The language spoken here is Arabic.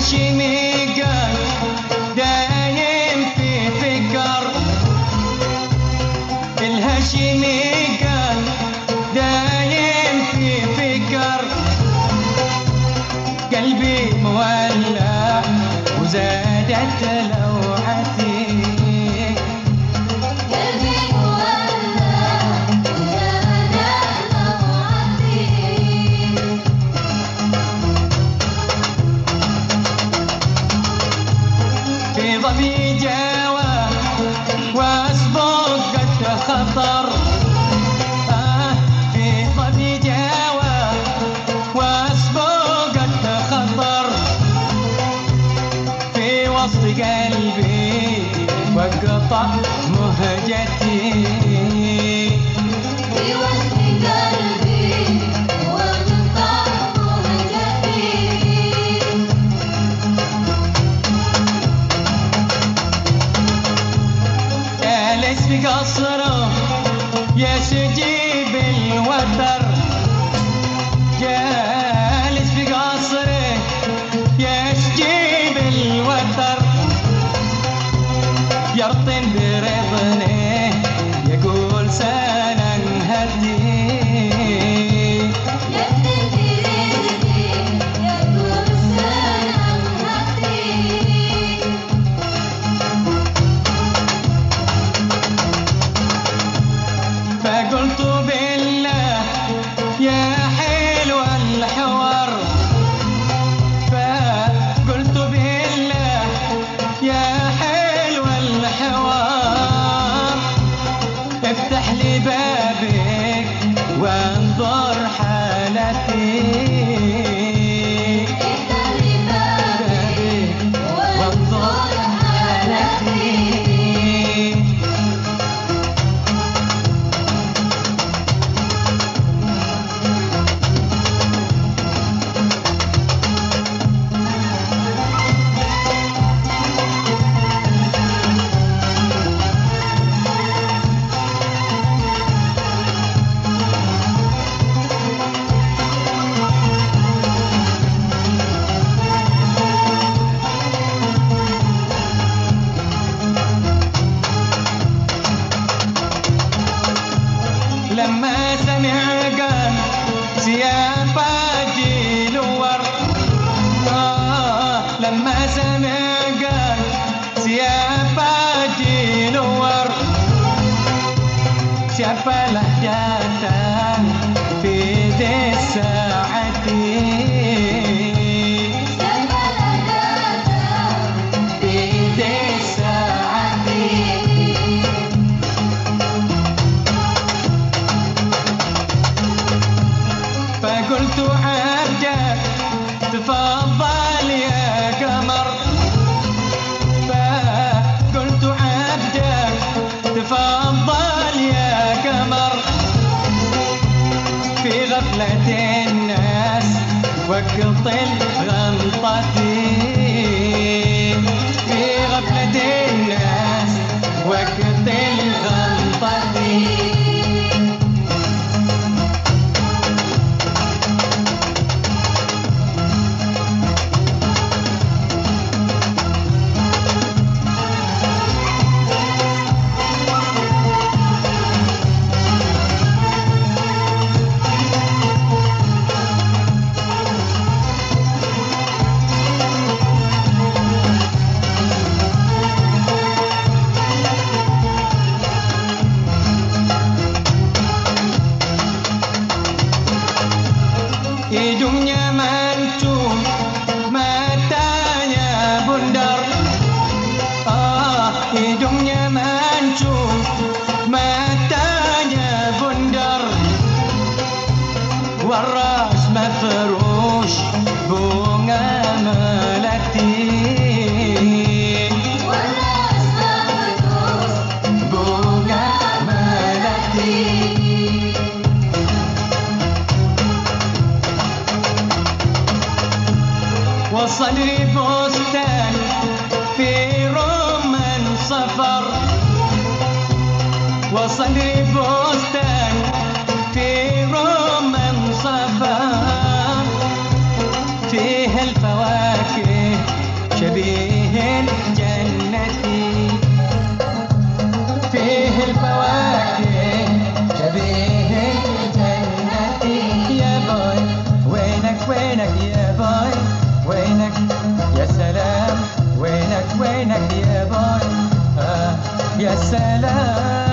هاشمي الهاشمي قال دايم في فكر قلبي مولع وزادت لو. وقطع مهجتي. وسط قلبي وانقطع مهجتي جالس في قصره يستجيب الوتر؟ جالس آه لما سمع وقت الغلطتي في غفلة hidungnya mancung matanya bundar. Ah hidungnya mancung matanya bundar. Waras mafrush bunga melati. Waras mafrush bunga melati. وصلي بستان في رمان صفر وصلي بستان في رمان صفر فيه الفواكه شبيه الجنة فيه الفواكه يا سلام.